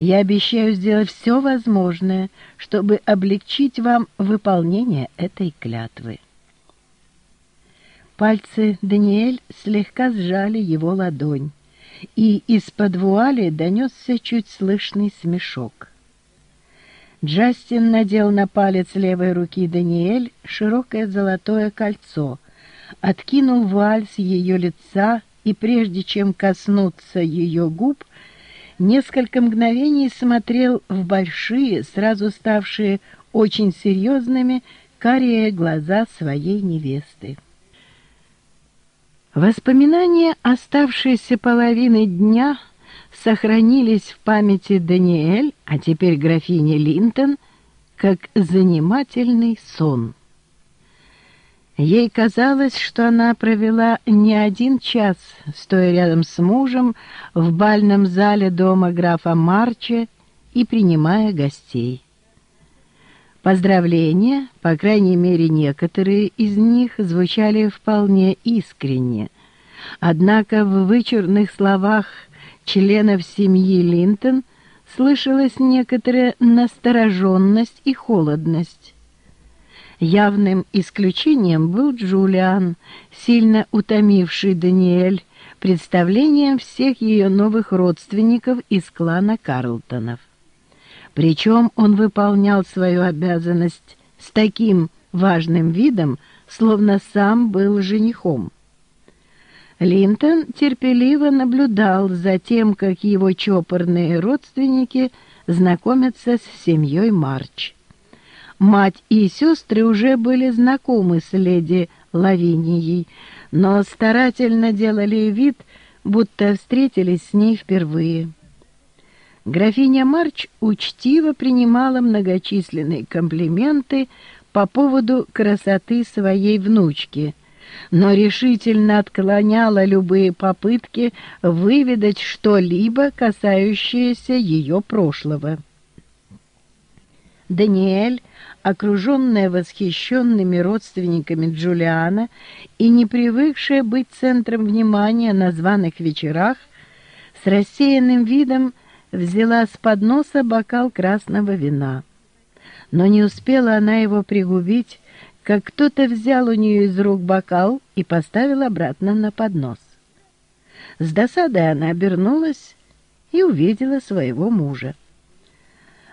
Я обещаю сделать все возможное, чтобы облегчить вам выполнение этой клятвы. Пальцы Даниэль слегка сжали его ладонь, и из-под вуали донесся чуть слышный смешок. Джастин надел на палец левой руки Даниэль широкое золотое кольцо, откинул вуаль с ее лица и, прежде чем коснуться ее губ, несколько мгновений смотрел в большие, сразу ставшие очень серьезными, карие глаза своей невесты. Воспоминания оставшейся половины дня сохранились в памяти Даниэль, а теперь графини Линтон, как занимательный сон. Ей казалось, что она провела не один час, стоя рядом с мужем в бальном зале дома графа Марча и принимая гостей. Поздравления, по крайней мере некоторые из них, звучали вполне искренне. Однако в вычурных словах членов семьи Линтон слышалась некоторая настороженность и холодность. Явным исключением был Джулиан, сильно утомивший Даниэль представлением всех ее новых родственников из клана Карлтонов. Причем он выполнял свою обязанность с таким важным видом, словно сам был женихом. Линтон терпеливо наблюдал за тем, как его чопорные родственники знакомятся с семьей Марч. Мать и сестры уже были знакомы с леди Лавинией, но старательно делали вид, будто встретились с ней впервые. Графиня Марч учтиво принимала многочисленные комплименты по поводу красоты своей внучки, но решительно отклоняла любые попытки выведать что-либо, касающееся ее прошлого. Даниэль, окруженная восхищенными родственниками Джулиана и не привыкшая быть центром внимания на званых вечерах, с рассеянным видом взяла с подноса бокал красного вина. Но не успела она его пригубить, как кто-то взял у нее из рук бокал и поставил обратно на поднос. С досадой она обернулась и увидела своего мужа.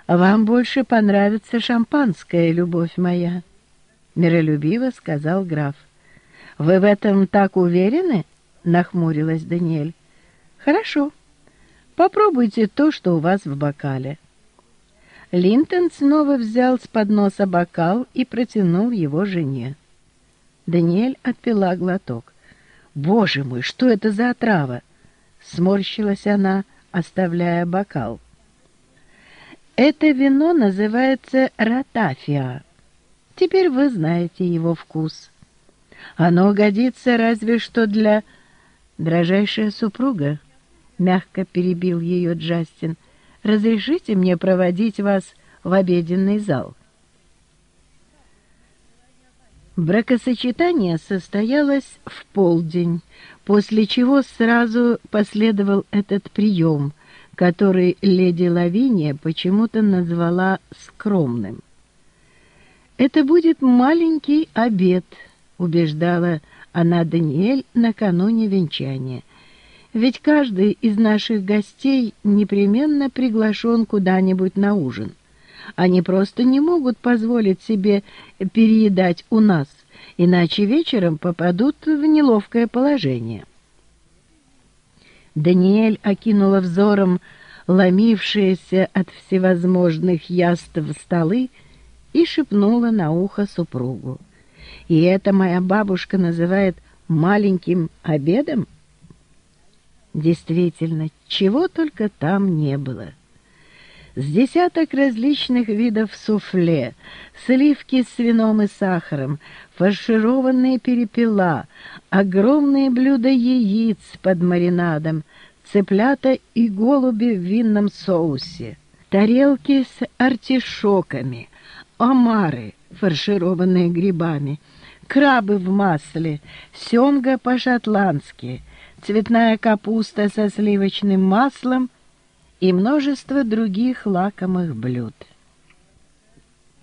«Вам больше понравится шампанское, любовь моя», — миролюбиво сказал граф. «Вы в этом так уверены?» — нахмурилась Даниэль. «Хорошо. Попробуйте то, что у вас в бокале». Линтон снова взял с подноса бокал и протянул его жене. Даниэль отпила глоток. «Боже мой, что это за отрава?» — сморщилась она, оставляя бокал. Это вино называется ротафия. Теперь вы знаете его вкус. Оно годится разве что для... Дрожайшая супруга, — мягко перебил ее Джастин, — разрешите мне проводить вас в обеденный зал. Бракосочетание состоялось в полдень, после чего сразу последовал этот прием — который леди Лавиния почему-то назвала скромным. «Это будет маленький обед», — убеждала она Даниэль накануне венчания. «Ведь каждый из наших гостей непременно приглашен куда-нибудь на ужин. Они просто не могут позволить себе переедать у нас, иначе вечером попадут в неловкое положение». Даниэль окинула взором ломившиеся от всевозможных яств столы и шепнула на ухо супругу. «И это моя бабушка называет маленьким обедом?» Действительно, чего только там не было. С десяток различных видов суфле, сливки с вином и сахаром, фаршированные перепела, огромные блюда яиц под маринадом, цыплята и голуби в винном соусе, тарелки с артишоками, омары, фаршированные грибами, крабы в масле, семга по-шотландски, цветная капуста со сливочным маслом и множество других лакомых блюд.